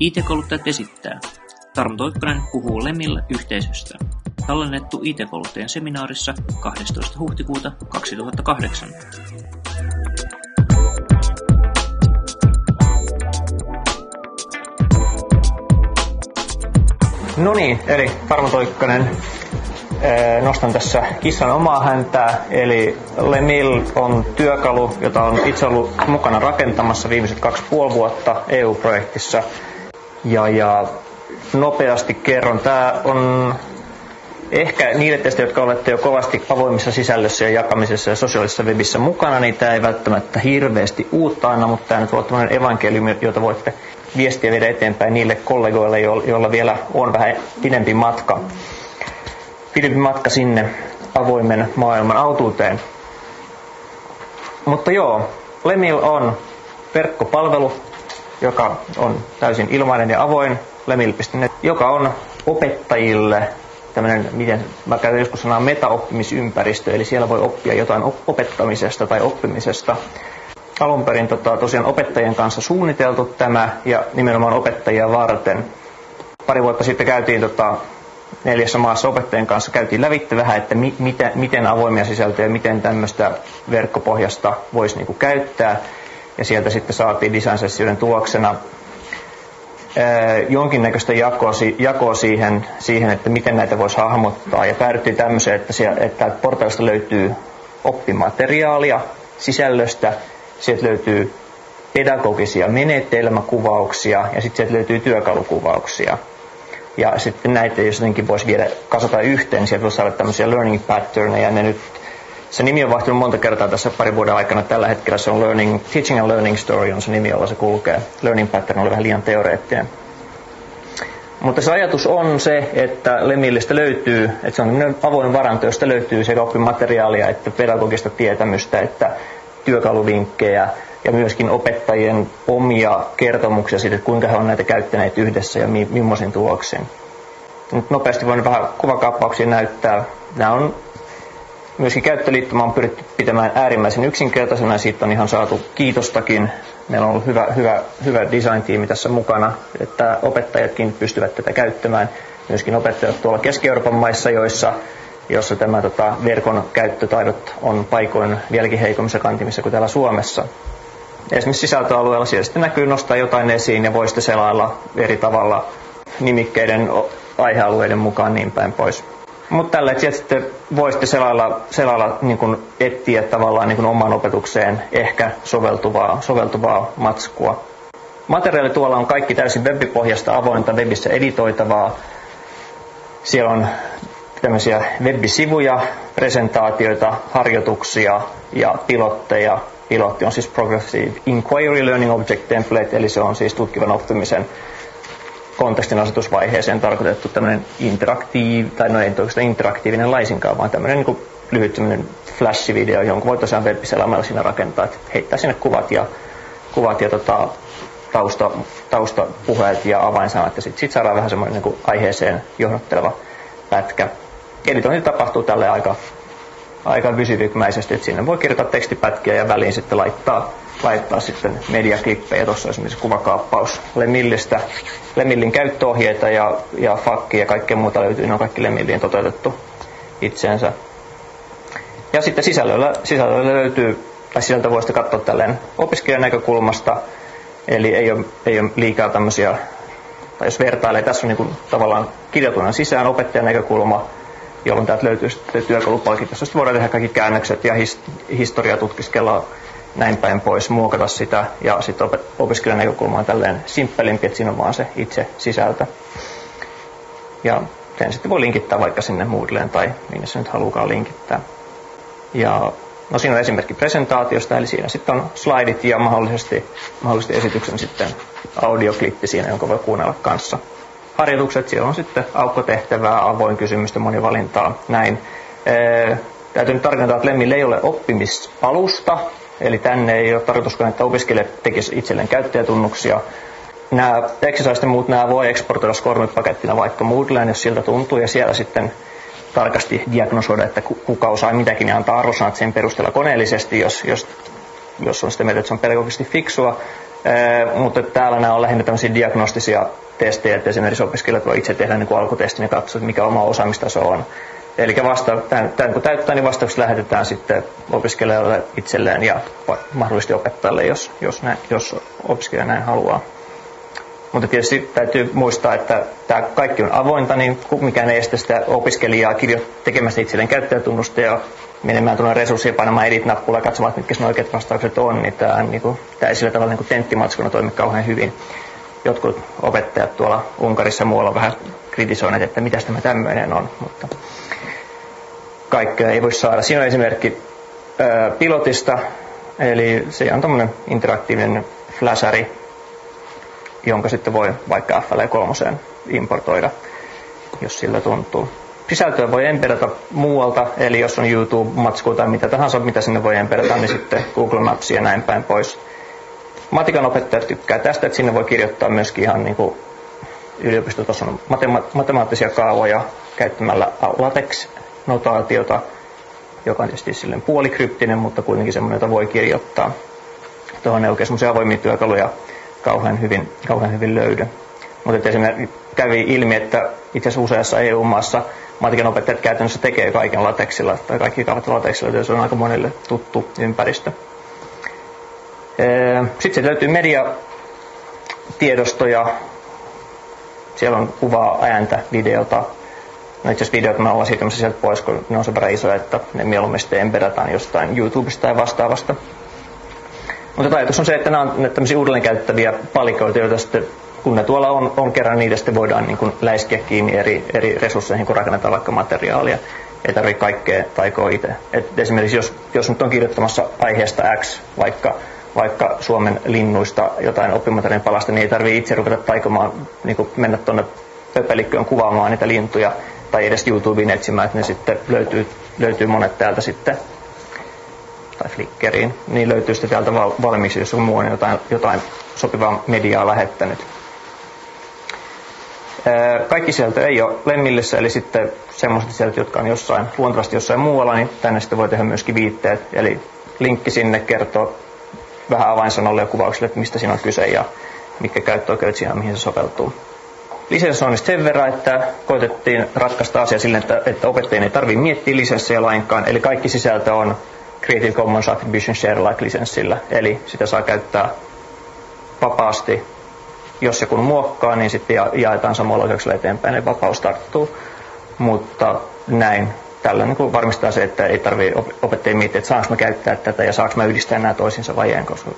IT-kouluttajat esittää. Tarmo Toikkonen puhuu Lemillä yhteisöstä. Tallennettu IT-kouluttajien seminaarissa 12. huhtikuuta 2008. No niin, eli Tarmo Toikkonen. Nostan tässä kissan omaa häntää, eli Lemil on työkalu, jota on itse ollut mukana rakentamassa viimeiset kaksi puoli vuotta EU-projektissa. Ja, ja nopeasti kerron, tämä on ehkä niille teistä, jotka olette jo kovasti avoimissa sisällössä ja jakamisessa ja sosiaalisessa webissä mukana, niin tämä ei välttämättä hirveästi uutta aina, mutta tämä nyt on tämmöinen evankeliumi, jota voitte viestiä viedä eteenpäin niille kollegoille, joilla vielä on vähän pidempi matka, pidempi matka sinne avoimen maailman autuuteen. Mutta joo, Lemil on verkkopalvelu, joka on täysin ilmainen ja avoin, lemil.net, joka on opettajille tämmöinen, miten mä käytän joskus sanaa metaoppimisympäristö, eli siellä voi oppia jotain opettamisesta tai oppimisesta. Alun perin tota, tosiaan opettajien kanssa suunniteltu tämä ja nimenomaan opettajia varten. Pari vuotta sitten käytiin tota, neljässä maassa opettajien kanssa käytiin lävitte vähän, että mi, miten, miten avoimia sisältöjä, miten tämmöistä verkkopohjasta voisi niinku käyttää. Ja sieltä sitten saatiin design tuloksena jonkinnäköistä jakoa, jakoa siihen, siihen, että miten näitä voisi hahmottaa. Ja päädyttiin tämmöiseen, että, että portaalista löytyy oppimateriaalia sisällöstä, sieltä löytyy pedagogisia menetelmäkuvauksia ja sitten sieltä löytyy työkalukuvauksia. Ja sitten näitä, jos jotenkin voisi viedä kasata yhteen, niin sieltä voisi saada tämmöisiä learning patterneja, ja ne nyt se nimi on vaihtunut monta kertaa tässä parin vuoden aikana. Tällä hetkellä se on learning, Teaching and Learning Story on se nimi, jolla se kulkee. Learning Pattern oli vähän liian teoreettinen. Mutta se ajatus on se, että Lemillistä löytyy, että se on avoin varanto, josta löytyy sekä oppimateriaalia että pedagogista tietämystä, että työkaluvinkkejä ja myöskin opettajien omia kertomuksia siitä, kuinka he on näitä käyttäneet yhdessä ja mi- millaisiin tuloksiin. Nyt nopeasti voin vähän kuvakaappauksia näyttää. Nämä on Myöskin käyttöliittymä on pyritty pitämään äärimmäisen yksinkertaisena siitä on ihan saatu kiitostakin. Meillä on ollut hyvä, hyvä, hyvä design-tiimi tässä mukana, että opettajatkin pystyvät tätä käyttämään. Myöskin opettajat tuolla Keski-Euroopan maissa, joissa jossa tämä tota, verkon käyttötaidot on paikoin vieläkin heikommissa kantimissa kuin täällä Suomessa. Esimerkiksi sisältöalueella siellä sitten näkyy nostaa jotain esiin ja voi sitten selailla eri tavalla nimikkeiden aihealueiden mukaan niin päin pois. Mutta tällä, että sitten voi sitten selailla, selailla niin kuin etsiä tavallaan niin kuin omaan opetukseen ehkä soveltuvaa, soveltuvaa matskua. Materiaali tuolla on kaikki täysin webbipohjasta avointa, webissä editoitavaa. Siellä on tämmöisiä web-sivuja, presentaatioita, harjoituksia ja pilotteja. Pilotti on siis Progressive Inquiry Learning Object Template, eli se on siis tutkivan oppimisen kontekstin asetusvaiheeseen tarkoitettu tämmöinen interaktiiv, tai no ei oikeastaan interaktiivinen laisinkaan, vaan tämmöinen niin lyhyt flash-video, jonka voi tosiaan web siinä rakentaa, että heittää sinne kuvat ja, kuvat ja tota, tausta, taustapuheet ja avainsanat, ja sitten sit saadaan vähän semmoinen niin aiheeseen johdotteleva pätkä. Editointi tapahtuu tälle aika, aika vysivykmäisesti, että sinne voi kirjoittaa tekstipätkiä ja väliin sitten laittaa laittaa sitten mediaklippejä, tuossa esimerkiksi kuvakaappaus Lemillistä, Lemillin käyttöohjeita ja, ja fakki ja kaikkea muuta löytyy, ne on kaikki Lemilliin toteutettu itseensä. Ja sitten sisällöllä, sisällöllä löytyy, tai sisältö voi sitten katsoa tälleen opiskelijan näkökulmasta, eli ei ole, ei ole liikaa tämmöisiä, tai jos vertailee, tässä on niin kuin tavallaan kirjoitunnan sisään opettajan näkökulma, jolloin täältä löytyy sitten työkalupalkit, jossa voidaan tehdä kaikki käännökset ja his, historia tutkiskella näin päin pois, muokata sitä ja sitten opiskelijan näkökulma on tälleen simppelimpi, että siinä on vaan se itse sisältö. Ja sen sitten voi linkittää vaikka sinne Moodleen tai minne se nyt haluukaan linkittää. Ja no siinä on esimerkki presentaatiosta, eli siinä sitten on slaidit ja mahdollisesti, mahdollisesti esityksen sitten audioklippi siinä, jonka voi kuunnella kanssa. Harjoitukset, siellä on sitten aukkotehtävää, avoin kysymystä, monivalintaa, näin. Ee, täytyy nyt tarkentaa, että Lemmille ei ole oppimisalusta, Eli tänne ei ole tarkoituskaan, että opiskelijat tekisivät itselleen käyttäjätunnuksia. Nämä exercise muut nämä voi eksportoida skormipakettina vaikka Moodleen, jos siltä tuntuu, ja siellä sitten tarkasti diagnosoida, että kuka osaa mitäkin ja antaa arvosanat sen perusteella koneellisesti, jos, jos, jos on sitä mieltä, että se on pedagogisesti fiksua. mutta täällä nämä on lähinnä tämmöisiä diagnostisia testejä, että esimerkiksi opiskelijat voi itse tehdä niin alkutestin ja katsoa, mikä oma osaamistaso on. Eli vasta, tämän, tämän kun täyttää, niin vastaukset lähetetään sitten opiskelijalle itselleen ja mahdollisesti opettajalle, jos, jos, näin, jos opiskelija näin haluaa. Mutta tietysti täytyy muistaa, että tämä kaikki on avointa, niin mikään ei estä sitä opiskelijaa tekemästä itselleen käyttäjätunnusta ja menemään tuonne resurssiin painamaan edit-nappula ja katsomaan, mitkä ne oikeat vastaukset on, niin tämä, niin kuin, tämä ei sillä tavalla niin tenttimatskuna toimi kauhean hyvin. Jotkut opettajat tuolla Unkarissa ja muualla vähän kritisoineet, että mitä tämä tämmöinen on, mutta kaikkea ei voi saada. Siinä on esimerkki pilotista, eli se on tämmöinen interaktiivinen flashari, jonka sitten voi vaikka FL3 importoida, jos sillä tuntuu. Sisältöä voi emperata muualta, eli jos on YouTube-matskua tai mitä tahansa, mitä sinne voi emperata, niin sitten Google Maps ja näin päin pois. Matikan opettajat tykkää tästä, että sinne voi kirjoittaa myöskin ihan niin kuin yliopistotason matema- matemaattisia kaavoja käyttämällä LaTeX-notaatiota, joka on tietysti silleen puolikryptinen, mutta kuitenkin semmoinen, jota voi kirjoittaa. Tuohon ei oikein semmoisia avoimia työkaluja kauhean hyvin, kauhean hyvin löydy. Mutta esimerkiksi kävi ilmi, että itse asiassa useassa EU-maassa matikan opettajat käytännössä tekee kaiken lateksilla, tai kaikki kaavat lateksilla, se on aika monelle tuttu ympäristö. Sitten se löytyy mediatiedostoja. Siellä on kuvaa, ääntä, videota. No itse asiassa videot me ollaan siirtymässä sieltä pois, kun ne on sen verran isoja, että ne mieluummin sitten embeddataan jostain YouTubesta tai vastaavasta. Mutta ajatus on se, että nämä on tämmöisiä uudelleen käyttäviä palikoita, joita sitten kun ne tuolla on, on kerran, niitä sitten voidaan niin kuin läiskiä kiinni eri, eri resursseihin, kun rakennetaan vaikka materiaalia. Ei tarvitse kaikkea taikoa itse. Et esimerkiksi jos, jos nyt on kirjoittamassa aiheesta X, vaikka, vaikka Suomen linnuista jotain oppimateriaalin palasta, niin ei tarvitse itse ruveta taikomaan, niin kuin mennä tuonne pöpelikköön kuvaamaan niitä lintuja tai edes YouTubeen etsimään, että ne sitten löytyy, löytyy monet täältä sitten tai Flickeriin, niin löytyy sitten täältä valmiiksi, jos on muu jotain, jotain sopivaa mediaa lähettänyt. Kaikki sieltä ei ole Lemmillissä, eli sitten semmoiset sieltä, jotka on jossain, luontevasti jossain muualla, niin tänne sitten voi tehdä myöskin viitteet. Eli linkki sinne kertoo vähän avainsanolle ja kuvauksille, että mistä siinä on kyse ja mitkä käyttöoikeudet siihen, mihin se soveltuu. Lisensoinnista sen verran, että koitettiin ratkaista asia sille, että, että opettajien ei tarvitse miettiä lisenssejä lainkaan. Eli kaikki sisältö on Creative Commons Attribution Share Like-lisenssillä, eli sitä saa käyttää vapaasti jos ja kun muokkaa, niin sitten jaetaan samalla oikeuksella eteenpäin, niin vapaus tarttuu. Mutta näin, tällä niin varmistaa se, että ei tarvitse opettajien miettiä, että saanko mä käyttää tätä ja saanko mä yhdistää nämä toisinsa vai en, koska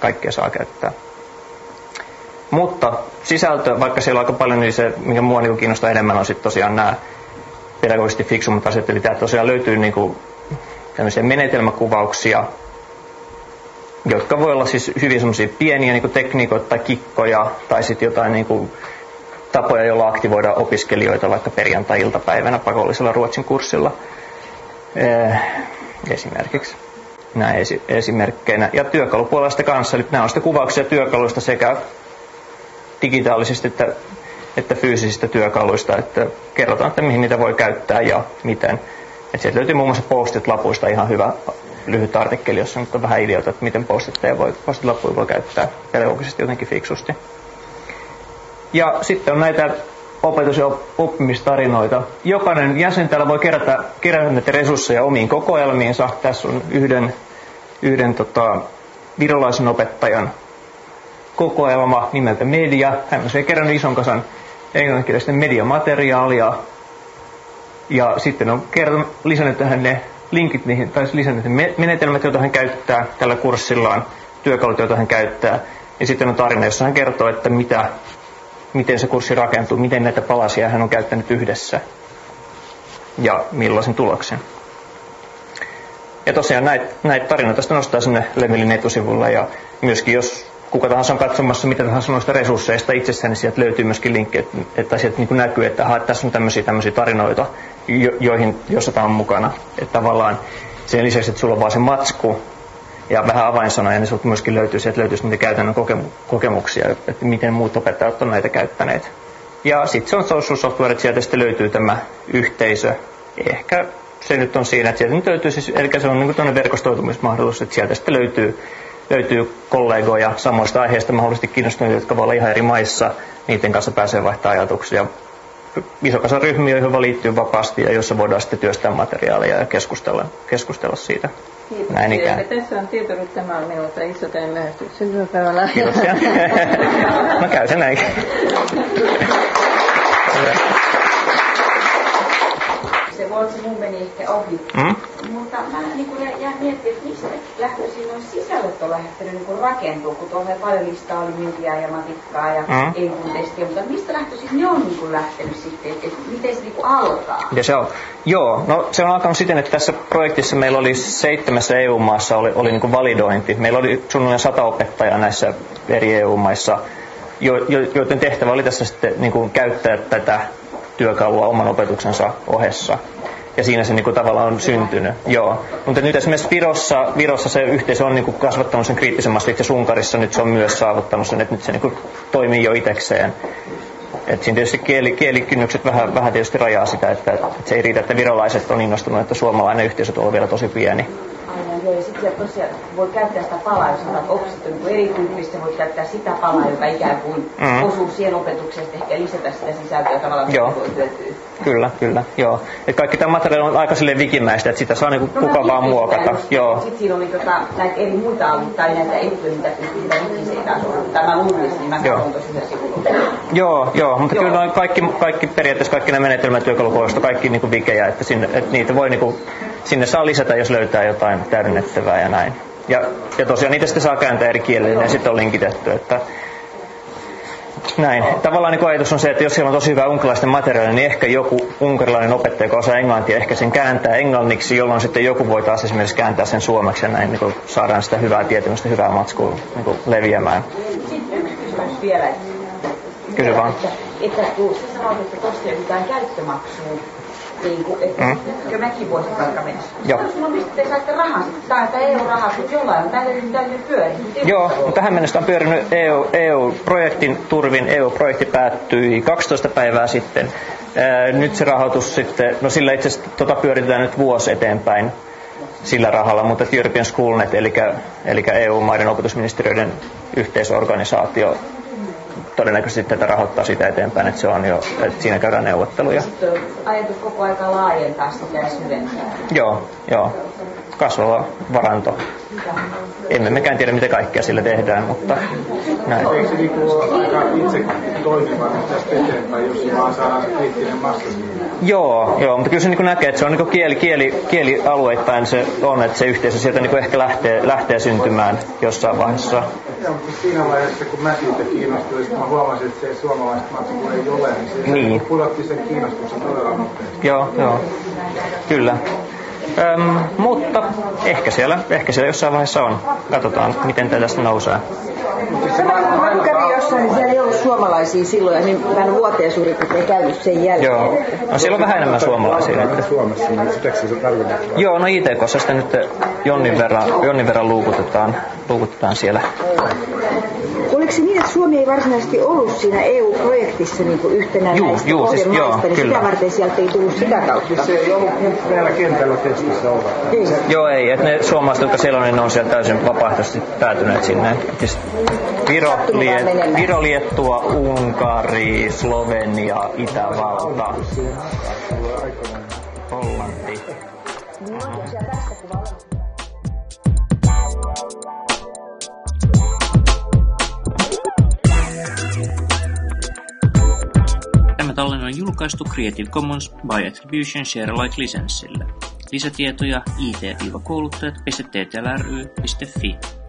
kaikkea saa käyttää. Mutta sisältö, vaikka siellä on aika paljon, niin se, mikä mua niin kiinnostaa enemmän, on sitten tosiaan nämä pedagogisesti fiksummat asiat. Eli tämä tosiaan löytyy niin kuin tämmöisiä menetelmäkuvauksia, jotka voi olla siis hyvin semmoisia pieniä niin tekniikoita tai kikkoja tai sitten jotain niin kuin tapoja, joilla aktivoida opiskelijoita vaikka perjantai-iltapäivänä pakollisella ruotsin kurssilla eh, esimerkiksi näin esi- esimerkkeinä. Ja työkalupuolesta kanssa, eli nämä on sitten kuvauksia työkaluista sekä digitaalisista että, että fyysisistä työkaluista, että kerrotaan, että mihin niitä voi käyttää ja miten. Et sieltä löytyy muun muassa postit-lapuista ihan hyvä lyhyt artikkeli, jossa on vähän ideoita, että miten postitteja voi, postilappuja voi käyttää pedagogisesti jotenkin fiksusti. Ja sitten on näitä opetus- ja oppimistarinoita. Jokainen jäsen täällä voi kerätä, kerätä näitä resursseja omiin kokoelmiinsa. Tässä on yhden, yhden tota, virolaisen opettajan kokoelma nimeltä Media. Hän on kerännyt ison kasan englanninkielistä mediamateriaalia. Ja sitten on kerran lisännyt tähän ne linkit niihin, tai siis lisännyt ne menetelmät, joita hän käyttää tällä kurssillaan, työkalut, joita hän käyttää. Ja sitten on tarina, jossa hän kertoo, että mitä, miten se kurssi rakentuu, miten näitä palasia hän on käyttänyt yhdessä ja millaisen tuloksen. Ja tosiaan näitä, näitä tarinoita sitä nostaa sinne Lemelin etusivulla ja myöskin jos kuka tahansa on katsomassa mitä tahansa noista resursseista itsessään, niin sieltä löytyy myöskin linkki, että, että sieltä niin näkyy, että aha, tässä on tämmöisiä, tämmöisiä tarinoita, jo, joihin, jossa tämä on mukana. Että tavallaan sen lisäksi, että sulla on vaan se matsku ja vähän avainsanoja, niin sinulta myöskin löytyy, sieltä löytyisi niitä käytännön kokemuksia, että miten muut opettajat on näitä käyttäneet. Ja sitten se on social software, että sieltä sitten löytyy tämä yhteisö. Ehkä se nyt on siinä, että sieltä nyt löytyy, siis, eli se on niin verkostoitumismahdollisuus, että sieltä sitten löytyy löytyy kollegoja samoista aiheista mahdollisesti kiinnostuneita, jotka voi olla ihan eri maissa. Niiden kanssa pääsee vaihtaa ajatuksia. Iso kasa ryhmiä, joihin liittyy vapaasti ja jossa voidaan sitten työstää materiaalia ja keskustella, keskustella siitä. Kiitos. Näin ikään. Tässä on tieto, että tämä on minulta iso teidän lähestyksen. Hyvää päivää. Kiitoksia. no käy se näin. se Vuotsi mun meni ehkä ohi. Mm? Mutta mä niin kuin jään miettimään, että mistä lähtöisin noin sisällöt on lähtenyt niin rakentua, kun tuolla paljon listaa oli myyntiä ja matikkaa ja Mm. mm. testiä, mutta mistä lähtöisin ne on niin kuin lähtenyt sitten, että, että miten se niin kuin alkaa? Ja se on, joo, no se on alkanut siten, että tässä projektissa meillä oli seitsemässä EU-maassa oli, oli niin kuin validointi. Meillä oli suunnilleen sata opettajaa näissä eri EU-maissa, jo, jo, joiden tehtävä oli tässä sitten niin kuin käyttää tätä työkalua oman opetuksensa ohessa. Ja siinä se niin kuin, tavallaan on syntynyt. Joo. Mutta nyt esimerkiksi Virossa, Virossa se yhteisö on niin kuin, kasvattanut sen kriittisen massin, Unkarissa nyt se on myös saavuttanut sen, että nyt se niin kuin, toimii jo itsekseen. Et siinä tietysti kieli, kielikynnykset vähän, vähän tietysti rajaa sitä, että, että se ei riitä, että virolaiset on innostunut, että suomalainen yhteisö on vielä tosi pieni. Ja sitten siellä tosiaan voi käyttää sitä palaa, jos sanot, opsit on niin erityyppistä, voit käyttää sitä palaa, joka ikään kuin Mm. osuu siihen opetukseen, ehkä lisätä sitä sisältöä tavallaan, Joo. voi hyötyä. Kyllä, kyllä, joo. Et kaikki tämä materiaali on aika silleen wikimäistä, että sitä saa niinku No, kuka vaan muokata. Joo. Sitten siinä oli tota, näitä eri muita tai näitä etuja, mitä pystyy sitä wikiseitä Tämä luulisi, niin mä Joo. tosiaan. Joo, joo, mutta Joo. kyllä noin kaikki, kaikki periaatteessa kaikki nämä menetelmät työkalukoista, kaikki niinku vikejä, että, sinne, että niitä voi niinku, sinne saa lisätä, jos löytää jotain täydennettävää ja näin. Ja, ja tosiaan niitä sitten saa kääntää eri kielille ja sitten on linkitetty, että näin. Tavallaan niin ajatus on se, että jos siellä on tosi hyvä unkarilaisten materiaalia, niin ehkä joku unkarilainen opettaja, joka osaa englantia, ehkä sen kääntää englanniksi, jolloin sitten joku voi taas esimerkiksi kääntää sen suomeksi ja näin niin saadaan sitä hyvää tietämystä, hyvää matskua niin leviämään. Sitten yksi kysymys vielä. että- Kysy vaan. Että, että kun sä sanoit, että tuosta jotain käyttömaksua, niin kuin, että Mm. mm. mäkin voisin vaikka mennä. Joo. No mistä te saatte rahaa? Tai että EU-rahaa, kun jollain on täytyy, täytyy pyöriä. Joo, no tähän mennessä on pyörinyt EU, EU-projektin turvin. EU-projekti päättyi 12 päivää sitten. Ää, Nyt se rahoitus sitten, no sillä itse asiassa tota pyöritetään nyt vuosi eteenpäin sillä rahalla, mutta European Schoolnet, eli, eli EU-maiden opetusministeriöiden yhteisorganisaatio, todennäköisesti tätä rahoittaa sitä eteenpäin, että se on jo, että siinä käydään neuvotteluja. Sitten on ajatus koko aika laajentaa sitä ja syventää. Joo, joo. Kasvava varanto. Emme mekään tiedä, mitä kaikkea sillä tehdään, mutta näin. Eikö se niinku ole aika itse toimiva tästä eteenpäin, jos vaan saadaan se kriittinen massa? Joo, joo, mutta kyllä se niin näkee, että se on niin kieli, kieli, kielialueittain se on, että se yhteisö sieltä niin ehkä lähtee, lähtee syntymään jossain vaiheessa. Joo, mutta siinä vaiheessa, kun mä siitä kiinnostuin, mä huomasin, että se suomalaista matskua ei ole, niin se Niin. pudotti sen kiinnostuksen todella nopeasti. Joo, joo, kyllä. Öm, mutta ehkä siellä, ehkä siellä jossain vaiheessa on. Katsotaan, miten tämä tästä nousee. Mä kävin jossain, niin siellä ei ollut suomalaisia silloin, ja niin vähän vuoteen suurin piirtein käynyt sen jälkeen. Joo, no siellä on vähän enemmän suomalaisia nyt. Suomessa, niin sitäkö se tarkoittaa? Joo, no ITKssa sitä nyt jonnin verran, jonnin verran luukutetaan, luukutetaan siellä. Oliko se niin, että Suomi ei varsinaisesti ollut siinä EU-projektissa niin kuin yhtenä Juu, näistä juu, siis joo, niin kyllä. sitä varten sieltä ei tullut sitä kautta? Se ei ollut meillä kentällä testissä. Ei. Joo, ei. Että ne suomalaiset, jotka siellä on, niin ne on siellä täysin vapaaehtoisesti päätyneet sinne. Siis Viro, Lie, menemään. Viro, Liettua, Unkari, Slovenia, Itävalta, Hollanti. Tallenne on julkaistu Creative Commons by Attribution Share Alike lisenssillä. Lisätietoja it-kouluttajat.ttlry.fi.